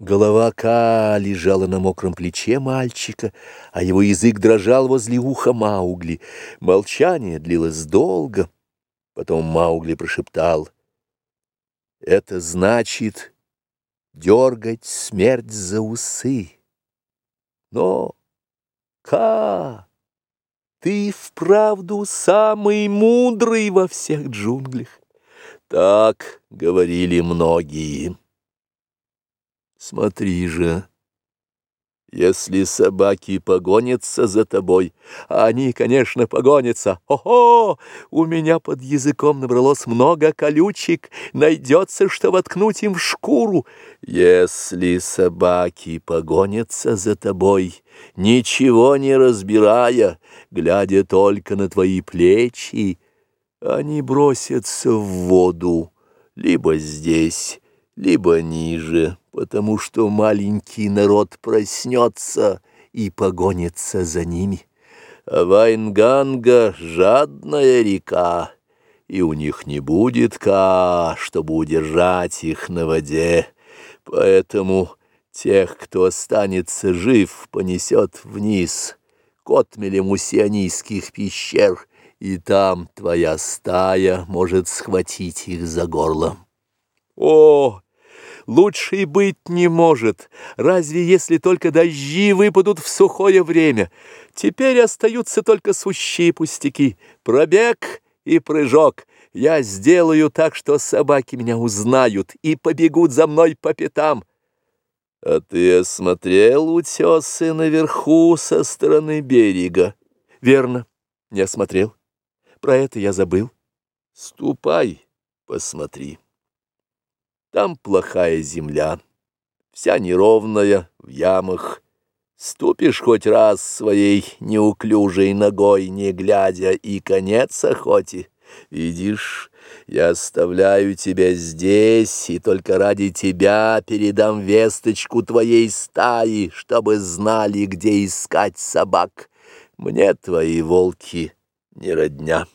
Голова Ка лежала на мокром плече мальчика, а его язык дрожал возле уха Маугли. Молчание длилось долго. Потом Маугли прошептал. «Это значит дергать смерть за усы. Но, Ка, ты вправду самый мудрый во всех джунглях. Так говорили многие». Смотри же, если собаки погонятся за тобой, а они, конечно, погонятся, о-хо, у меня под языком набралось много колючек, найдется, что воткнуть им в шкуру. Если собаки погонятся за тобой, ничего не разбирая, глядя только на твои плечи, они бросятся в воду, либо здесь, либо ниже, потому что маленький народ проснется и погонится за ними. А Вайнганга — жадная река, и у них не будет ка, чтобы удержать их на воде. Поэтому тех, кто останется жив, понесет вниз к отмелям усионийских пещер, и там твоя стая может схватить их за горло. О! Лучше и быть не может, разве если только дожди выпадут в сухое время. Теперь остаются только сущие пустяки, пробег и прыжок. Я сделаю так, что собаки меня узнают и побегут за мной по пятам. А ты осмотрел утесы наверху со стороны берега? Верно, не осмотрел. Про это я забыл. Ступай, посмотри. Там плохая земля, вся неровная, в ямах. Ступишь хоть раз своей неуклюжей ногой, не глядя, и конец охоте. Видишь, я оставляю тебя здесь, и только ради тебя передам весточку твоей стаи, чтобы знали, где искать собак. Мне твои волки не родня.